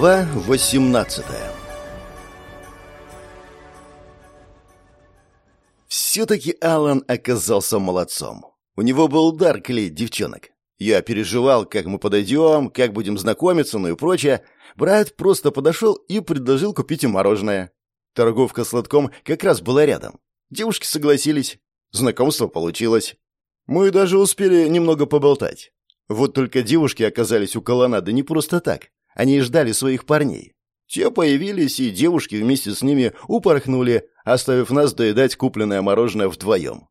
Глава 18 Все-таки Алан оказался молодцом. У него был дар клеить девчонок. Я переживал, как мы подойдем, как будем знакомиться, ну и прочее. Брат просто подошел и предложил купить им мороженое. Торговка сладком как раз была рядом. Девушки согласились. Знакомство получилось. Мы даже успели немного поболтать. Вот только девушки оказались у колоннады не просто так. Они ждали своих парней. Те появились, и девушки вместе с ними упорхнули, оставив нас доедать купленное мороженое вдвоем.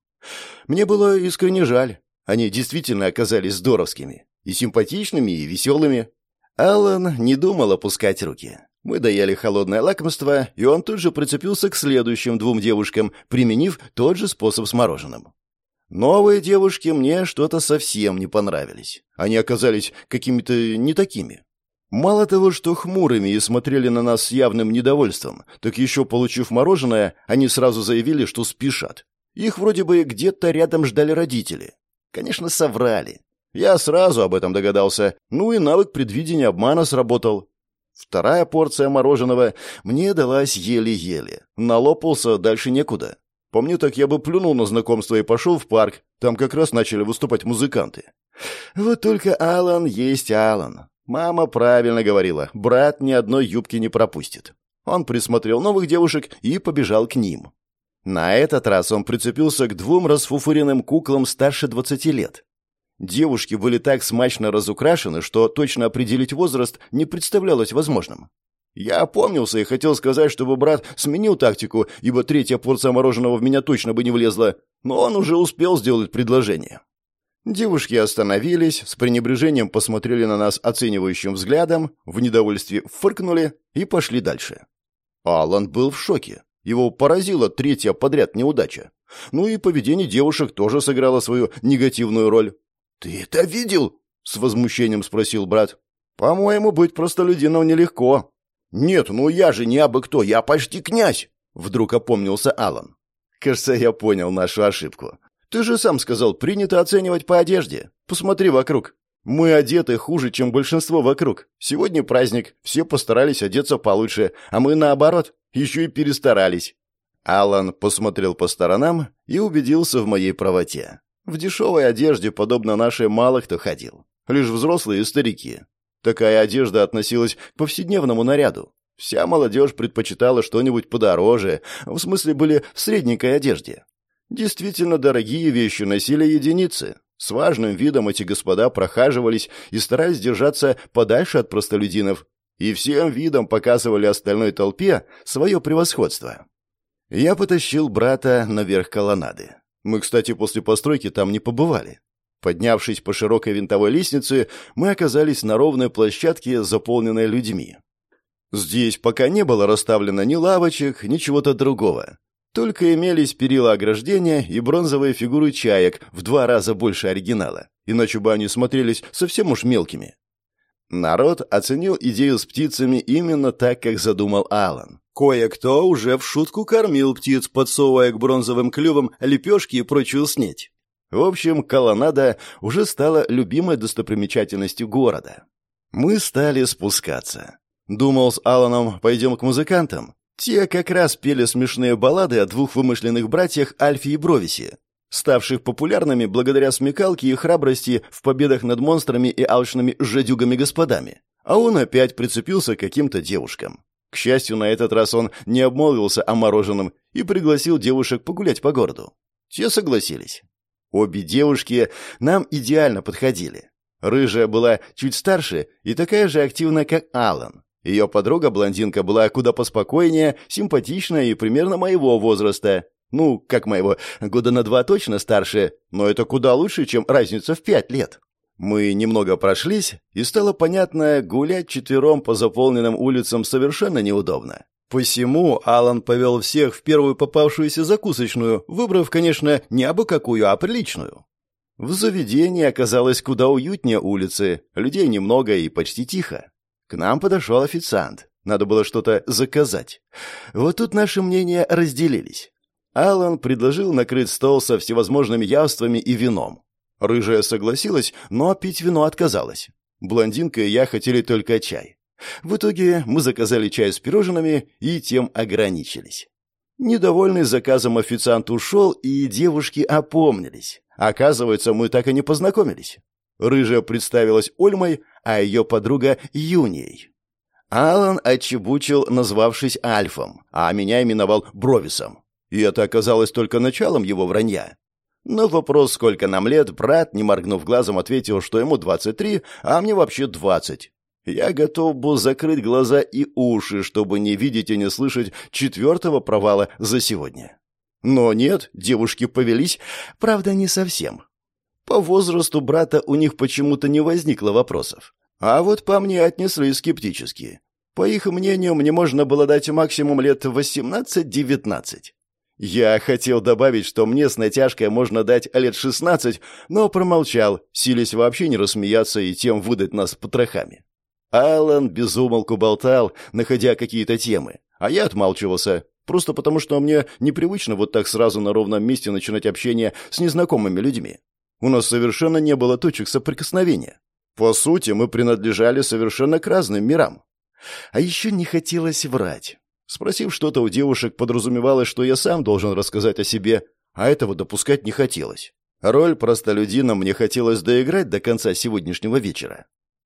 Мне было искренне жаль. Они действительно оказались здоровскими. И симпатичными, и веселыми. Аллан не думал опускать руки. Мы доели холодное лакомство, и он тут же прицепился к следующим двум девушкам, применив тот же способ с мороженым. Новые девушки мне что-то совсем не понравились. Они оказались какими-то не такими. Мало того, что хмурыми и смотрели на нас с явным недовольством, так еще, получив мороженое, они сразу заявили, что спешат. Их вроде бы где-то рядом ждали родители. Конечно, соврали. Я сразу об этом догадался, ну и навык предвидения обмана сработал. Вторая порция мороженого мне далась еле-еле. Налопался, дальше некуда. Помню, так я бы плюнул на знакомство и пошел в парк. Там как раз начали выступать музыканты. Вот только Алан есть Алан. Мама правильно говорила, брат ни одной юбки не пропустит. Он присмотрел новых девушек и побежал к ним. На этот раз он прицепился к двум расфуфыренным куклам старше 20 лет. Девушки были так смачно разукрашены, что точно определить возраст не представлялось возможным. Я опомнился и хотел сказать, чтобы брат сменил тактику, ибо третья порция мороженого в меня точно бы не влезла, но он уже успел сделать предложение. Девушки остановились, с пренебрежением посмотрели на нас оценивающим взглядом, в недовольстве фыркнули и пошли дальше. Алан был в шоке. Его поразила третья подряд неудача. Ну и поведение девушек тоже сыграло свою негативную роль. «Ты это видел?» — с возмущением спросил брат. «По-моему, быть простолюдином нелегко». «Нет, ну я же не абы кто, я почти князь!» — вдруг опомнился Алан. «Кажется, я понял нашу ошибку. Ты же сам сказал, принято оценивать по одежде. Посмотри вокруг. Мы одеты хуже, чем большинство вокруг. Сегодня праздник, все постарались одеться получше, а мы, наоборот, еще и перестарались». Алан посмотрел по сторонам и убедился в моей правоте. В дешевой одежде, подобно нашей, мало кто ходил. Лишь взрослые и старики. Такая одежда относилась к повседневному наряду. Вся молодежь предпочитала что-нибудь подороже, в смысле были в средненькой одежде. Действительно дорогие вещи носили единицы. С важным видом эти господа прохаживались и старались держаться подальше от простолюдинов, и всем видом показывали остальной толпе свое превосходство. Я потащил брата наверх колоннады. Мы, кстати, после постройки там не побывали. Поднявшись по широкой винтовой лестнице, мы оказались на ровной площадке, заполненной людьми. Здесь пока не было расставлено ни лавочек, ни чего-то другого. Только имелись перила ограждения и бронзовые фигуры чаек в два раза больше оригинала, иначе бы они смотрелись совсем уж мелкими. Народ оценил идею с птицами именно так, как задумал Алан. Кое-кто уже в шутку кормил птиц, подсовывая к бронзовым клювам лепешки и прочую снеть. В общем, колоннада уже стала любимой достопримечательностью города. Мы стали спускаться. Думал, с Аланом пойдем к музыкантам. Те как раз пели смешные баллады о двух вымышленных братьях Альфе и Бровисе, ставших популярными благодаря смекалке и храбрости в победах над монстрами и алчными жадюгами-господами. А он опять прицепился к каким-то девушкам. К счастью, на этот раз он не обмолвился о мороженом и пригласил девушек погулять по городу. Те согласились. Обе девушки нам идеально подходили. Рыжая была чуть старше и такая же активная, как Алан. Ее подруга-блондинка была куда поспокойнее, симпатичная и примерно моего возраста. Ну, как моего, года на два точно старше, но это куда лучше, чем разница в пять лет. Мы немного прошлись, и стало понятно, гулять четвером по заполненным улицам совершенно неудобно. Посему Алан повел всех в первую попавшуюся закусочную, выбрав, конечно, не абы какую, а приличную. В заведении оказалось куда уютнее улицы, людей немного и почти тихо. К нам подошел официант. Надо было что-то заказать. Вот тут наши мнения разделились. Алан предложил накрыть стол со всевозможными явствами и вином. Рыжая согласилась, но пить вино отказалась. Блондинка и я хотели только чай. В итоге мы заказали чай с пирожными и тем ограничились. Недовольный заказом официант ушел, и девушки опомнились. Оказывается, мы так и не познакомились. Рыжая представилась Ольмой, а ее подруга — Юнией. Алан отчебучил, назвавшись Альфом, а меня именовал Бровисом. И это оказалось только началом его вранья. На вопрос, сколько нам лет, брат, не моргнув глазом, ответил, что ему 23, а мне вообще 20. Я готов был закрыть глаза и уши, чтобы не видеть и не слышать четвертого провала за сегодня. Но нет, девушки повелись, правда, не совсем. По возрасту брата у них почему-то не возникло вопросов. А вот по мне отнеслись скептически. По их мнению, мне можно было дать максимум лет 18-19. Я хотел добавить, что мне с натяжкой можно дать лет 16, но промолчал, силясь вообще не рассмеяться и тем выдать нас потрохами. Алан безумолку болтал, находя какие-то темы, а я отмалчивался, просто потому что мне непривычно вот так сразу на ровном месте начинать общение с незнакомыми людьми. У нас совершенно не было точек соприкосновения. По сути, мы принадлежали совершенно к разным мирам. А еще не хотелось врать. Спросив что-то у девушек, подразумевалось, что я сам должен рассказать о себе, а этого допускать не хотелось. Роль простолюдина мне хотелось доиграть до конца сегодняшнего вечера.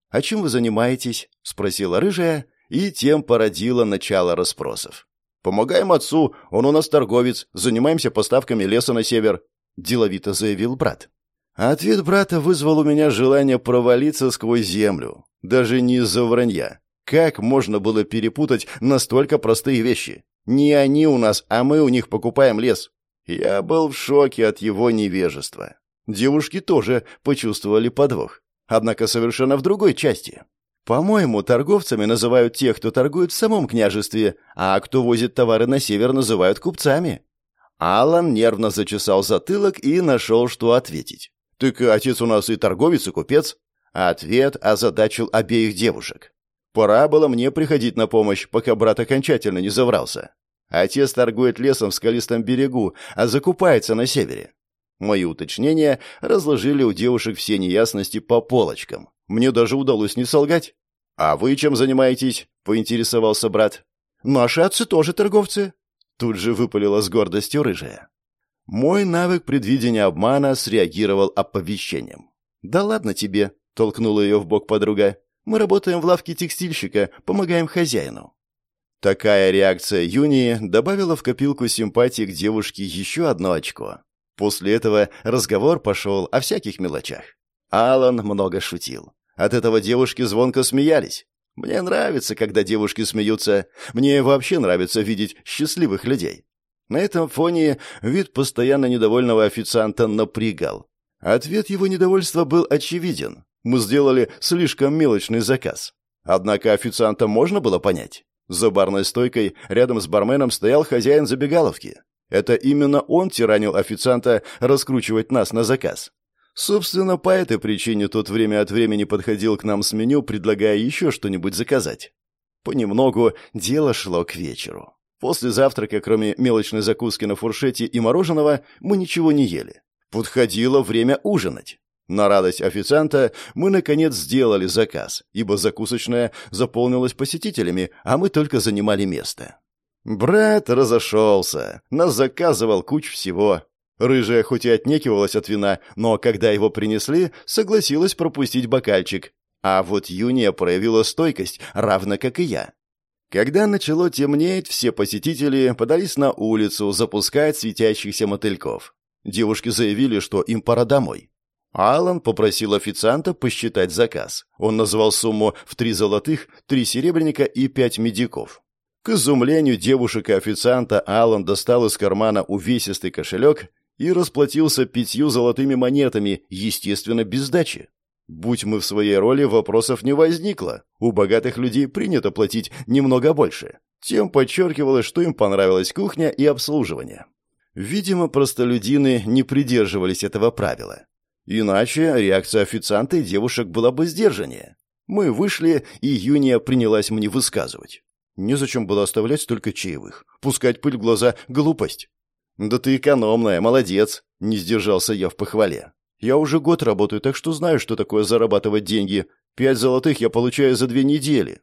«А чем вы занимаетесь?» — спросила рыжая, и тем породила начало расспросов. «Помогаем отцу, он у нас торговец, занимаемся поставками леса на север», — деловито заявил брат. Ответ брата вызвал у меня желание провалиться сквозь землю. Даже не из-за вранья. Как можно было перепутать настолько простые вещи? Не они у нас, а мы у них покупаем лес. Я был в шоке от его невежества. Девушки тоже почувствовали подвох однако совершенно в другой части. По-моему, торговцами называют тех, кто торгует в самом княжестве, а кто возит товары на север, называют купцами. Алан нервно зачесал затылок и нашел, что ответить. «Так отец у нас и торговец, и купец». Ответ озадачил обеих девушек. Пора было мне приходить на помощь, пока брат окончательно не заврался. Отец торгует лесом в скалистом берегу, а закупается на севере. Мои уточнения разложили у девушек все неясности по полочкам. Мне даже удалось не солгать. «А вы чем занимаетесь?» — поинтересовался брат. «Наши отцы тоже торговцы». Тут же выпалила с гордостью рыжая. Мой навык предвидения обмана среагировал оповещением. «Да ладно тебе», — толкнула ее в бок подруга. «Мы работаем в лавке текстильщика, помогаем хозяину». Такая реакция Юнии добавила в копилку симпатии к девушке еще одно очко. После этого разговор пошел о всяких мелочах. Алан много шутил. От этого девушки звонко смеялись. Мне нравится, когда девушки смеются. Мне вообще нравится видеть счастливых людей. На этом фоне вид постоянно недовольного официанта напрягал. Ответ его недовольства был очевиден. Мы сделали слишком мелочный заказ. Однако официанта можно было понять. За барной стойкой рядом с барменом стоял хозяин забегаловки. Это именно он тиранил официанта раскручивать нас на заказ. Собственно, по этой причине тот время от времени подходил к нам с меню, предлагая еще что-нибудь заказать. Понемногу дело шло к вечеру. После завтрака, кроме мелочной закуски на фуршете и мороженого, мы ничего не ели. Подходило время ужинать. На радость официанта мы, наконец, сделали заказ, ибо закусочная заполнилась посетителями, а мы только занимали место. Брат разошелся, нас заказывал куч всего. Рыжая хоть и отнекивалась от вина, но когда его принесли, согласилась пропустить бокальчик. А вот Юния проявила стойкость, равно как и я. Когда начало темнеть, все посетители подались на улицу запускать светящихся мотыльков. Девушки заявили, что им пора домой. Алан попросил официанта посчитать заказ. Он назвал сумму в три золотых, три серебряника и пять медиков. К изумлению девушек и официанта Алан достал из кармана увесистый кошелек и расплатился пятью золотыми монетами, естественно, без сдачи. Будь мы в своей роли, вопросов не возникло. У богатых людей принято платить немного больше. Тем подчеркивалось, что им понравилась кухня и обслуживание. Видимо, простолюдины не придерживались этого правила. Иначе реакция официанта и девушек была бы сдержаннее. Мы вышли, и Юния принялась мне высказывать. Незачем было оставлять столько чаевых. Пускать пыль в глаза — глупость. «Да ты экономная, молодец!» — не сдержался я в похвале. «Я уже год работаю, так что знаю, что такое зарабатывать деньги. Пять золотых я получаю за две недели».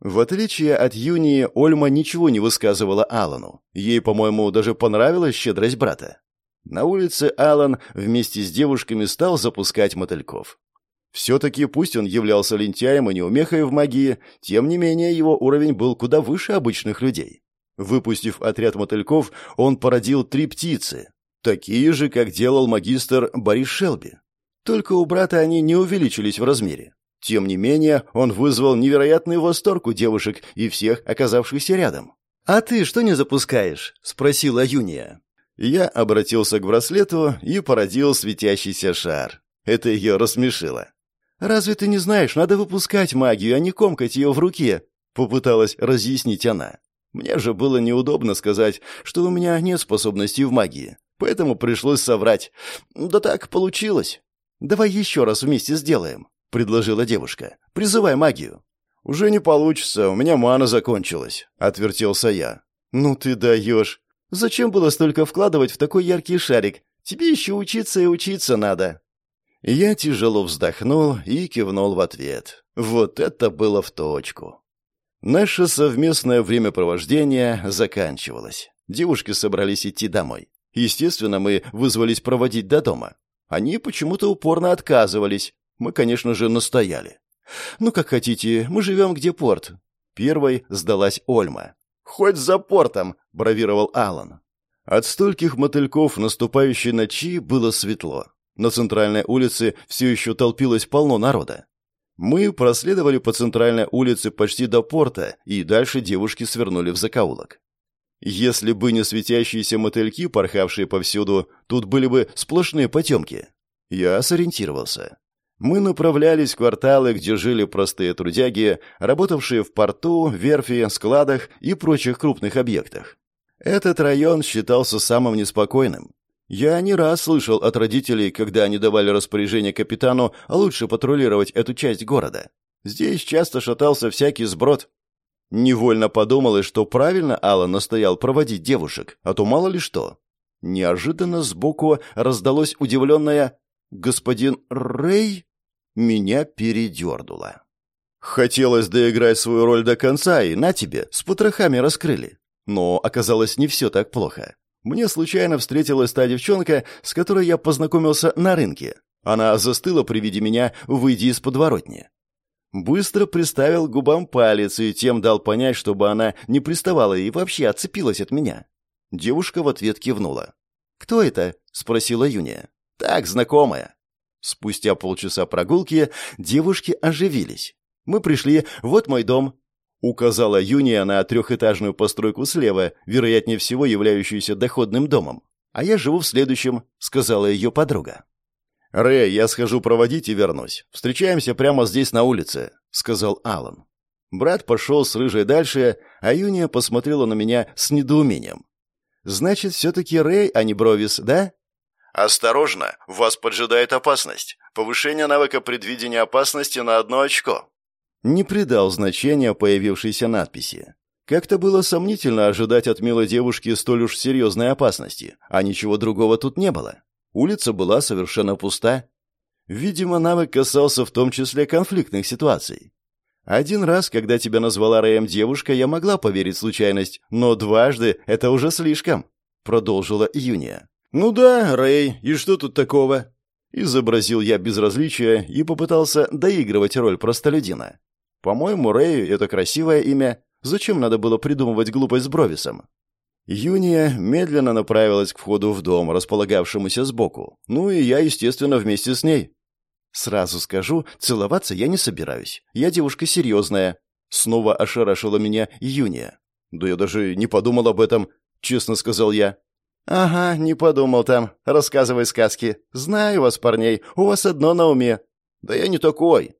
В отличие от Юнии, Ольма ничего не высказывала Алану. Ей, по-моему, даже понравилась щедрость брата. На улице Алан вместе с девушками стал запускать мотыльков. Все-таки пусть он являлся лентяем и неумехой в магии, тем не менее его уровень был куда выше обычных людей. Выпустив отряд мотыльков, он породил три птицы, такие же, как делал магистр Борис Шелби. Только у брата они не увеличились в размере. Тем не менее, он вызвал невероятный восторг у девушек и всех оказавшихся рядом. «А ты что не запускаешь?» — спросила Юния. Я обратился к браслету и породил светящийся шар. Это ее рассмешило. «Разве ты не знаешь, надо выпускать магию, а не комкать ее в руке?» — попыталась разъяснить она. Мне же было неудобно сказать, что у меня нет способностей в магии, поэтому пришлось соврать. Да так получилось. «Давай еще раз вместе сделаем», — предложила девушка. «Призывай магию». «Уже не получится, у меня мана закончилась», — отвертелся я. «Ну ты даешь. Зачем было столько вкладывать в такой яркий шарик? Тебе еще учиться и учиться надо». Я тяжело вздохнул и кивнул в ответ. Вот это было в точку. Наше совместное времяпровождение заканчивалось. Девушки собрались идти домой. Естественно, мы вызвались проводить до дома. Они почему-то упорно отказывались. Мы, конечно же, настояли. «Ну, как хотите, мы живем где порт». Первой сдалась Ольма. «Хоть за портом», — бравировал Алан. От стольких мотыльков наступающей ночи было светло. На центральной улице все еще толпилось полно народа. Мы проследовали по центральной улице почти до порта, и дальше девушки свернули в закоулок. Если бы не светящиеся мотыльки, порхавшие повсюду, тут были бы сплошные потемки. Я сориентировался. Мы направлялись в кварталы, где жили простые трудяги, работавшие в порту, верфи, складах и прочих крупных объектах. Этот район считался самым неспокойным. Я не раз слышал от родителей, когда они давали распоряжение капитану лучше патрулировать эту часть города. Здесь часто шатался всякий сброд. Невольно подумалось, что правильно Аллан настоял проводить девушек, а то мало ли что. Неожиданно сбоку раздалось удивленное «Господин Рэй?» Меня передернуло. Хотелось доиграть свою роль до конца, и на тебе, с потрохами раскрыли. Но оказалось не все так плохо. Мне случайно встретилась та девчонка, с которой я познакомился на рынке. Она застыла при виде меня, выйдя из подворотни. Быстро приставил к губам палец и тем дал понять, чтобы она не приставала и вообще отцепилась от меня. Девушка в ответ кивнула. «Кто это?» — спросила Юния. «Так, знакомая». Спустя полчаса прогулки девушки оживились. «Мы пришли, вот мой дом», — указала Юния на трехэтажную постройку слева, вероятнее всего являющуюся доходным домом. «А я живу в следующем», — сказала ее подруга. «Рэй, я схожу проводить и вернусь. Встречаемся прямо здесь на улице», — сказал Алан. Брат пошел с рыжей дальше, а Юния посмотрела на меня с недоумением. «Значит, все-таки Рэй, а не Бровис, да?» «Осторожно, вас поджидает опасность. Повышение навыка предвидения опасности на одно очко». Не придал значения появившейся надписи. Как-то было сомнительно ожидать от милой девушки столь уж серьезной опасности, а ничего другого тут не было. Улица была совершенно пуста. Видимо, навык касался в том числе конфликтных ситуаций. Один раз, когда тебя назвала Рэем девушка, я могла поверить случайность, но дважды это уже слишком, продолжила Юния. Ну да, Рэй, и что тут такого? Изобразил я безразличие и попытался доигрывать роль простолюдина. По-моему, Рэй — это красивое имя. Зачем надо было придумывать глупость с Бровисом? Юния медленно направилась к входу в дом, располагавшемуся сбоку. Ну и я, естественно, вместе с ней. Сразу скажу, целоваться я не собираюсь. Я девушка серьезная. Снова ошарашила меня Юния. Да я даже не подумал об этом, честно сказал я. Ага, не подумал там. Рассказывай сказки. Знаю вас, парней, у вас одно на уме. Да я не такой.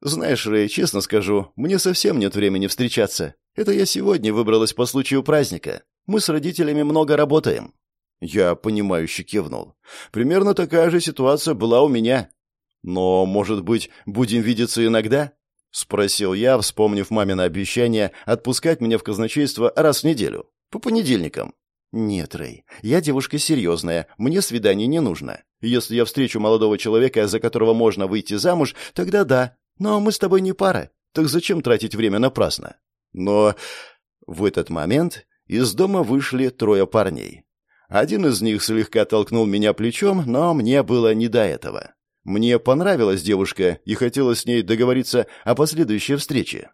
Знаешь, Рэй, честно скажу, мне совсем нет времени встречаться. Это я сегодня выбралась по случаю праздника. Мы с родителями много работаем». Я, понимающе кивнул. «Примерно такая же ситуация была у меня». «Но, может быть, будем видеться иногда?» — спросил я, вспомнив мамино обещание отпускать меня в казначейство раз в неделю. По понедельникам. «Нет, Рэй, я девушка серьезная, мне свидание не нужно. Если я встречу молодого человека, за которого можно выйти замуж, тогда да. Но мы с тобой не пара. Так зачем тратить время напрасно? Но в этот момент из дома вышли трое парней. Один из них слегка толкнул меня плечом, но мне было не до этого. Мне понравилась девушка, и хотелось с ней договориться о последующей встрече.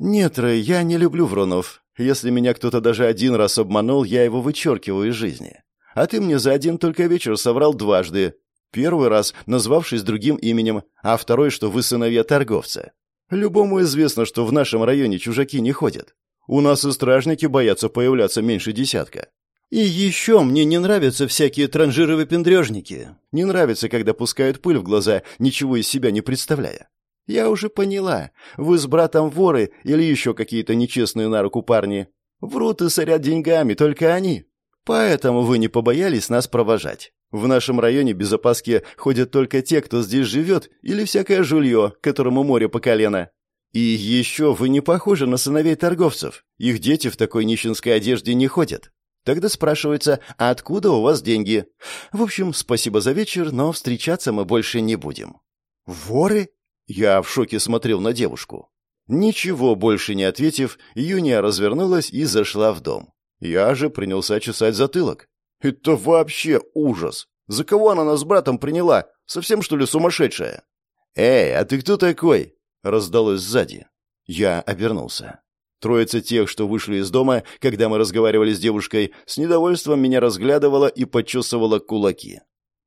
«Нет, Рэй, я не люблю вронов. Если меня кто-то даже один раз обманул, я его вычеркиваю из жизни. А ты мне за один только вечер соврал дважды. Первый раз, назвавшись другим именем, а второй, что вы сыновья торговца. Любому известно, что в нашем районе чужаки не ходят. У нас и стражники боятся появляться меньше десятка. И еще мне не нравятся всякие транжиры-выпендрежники. Не нравится, когда пускают пыль в глаза, ничего из себя не представляя. Я уже поняла. Вы с братом воры или еще какие-то нечестные на руку парни. Врут и сорят деньгами, только они. Поэтому вы не побоялись нас провожать. В нашем районе без опаски ходят только те, кто здесь живет, или всякое жулье, которому море по колено. И еще вы не похожи на сыновей торговцев. Их дети в такой нищенской одежде не ходят. Тогда спрашивается, а откуда у вас деньги? В общем, спасибо за вечер, но встречаться мы больше не будем. Воры? Я в шоке смотрел на девушку. Ничего больше не ответив, Юния развернулась и зашла в дом. Я же принялся чесать затылок. Это вообще ужас! За кого она нас с братом приняла? Совсем, что ли, сумасшедшая? «Эй, а ты кто такой?» — раздалось сзади. Я обернулся. Троица тех, что вышли из дома, когда мы разговаривали с девушкой, с недовольством меня разглядывала и подчесывала кулаки.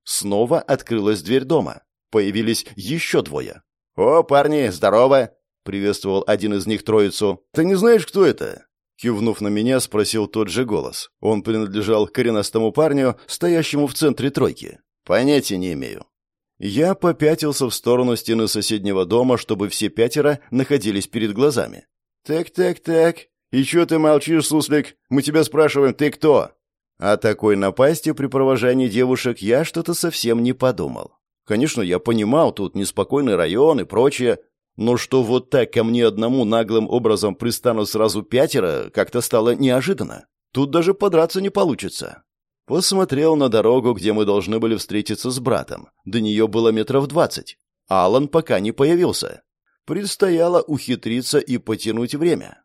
Снова открылась дверь дома. Появились еще двое. «О, парни, здорово!» — приветствовал один из них троицу. «Ты не знаешь, кто это?» Кивнув на меня, спросил тот же голос. Он принадлежал коренастому парню, стоящему в центре тройки. «Понятия не имею». Я попятился в сторону стены соседнего дома, чтобы все пятеро находились перед глазами. «Так-так-так. И чё ты молчишь, суслик? Мы тебя спрашиваем, ты кто?» О такой напасти при провожании девушек я что-то совсем не подумал. Конечно, я понимал, тут неспокойный район и прочее, но что вот так ко мне одному наглым образом пристанут сразу пятеро, как-то стало неожиданно. Тут даже подраться не получится. Посмотрел на дорогу, где мы должны были встретиться с братом. До нее было метров двадцать. Алан пока не появился. Предстояло ухитриться и потянуть время.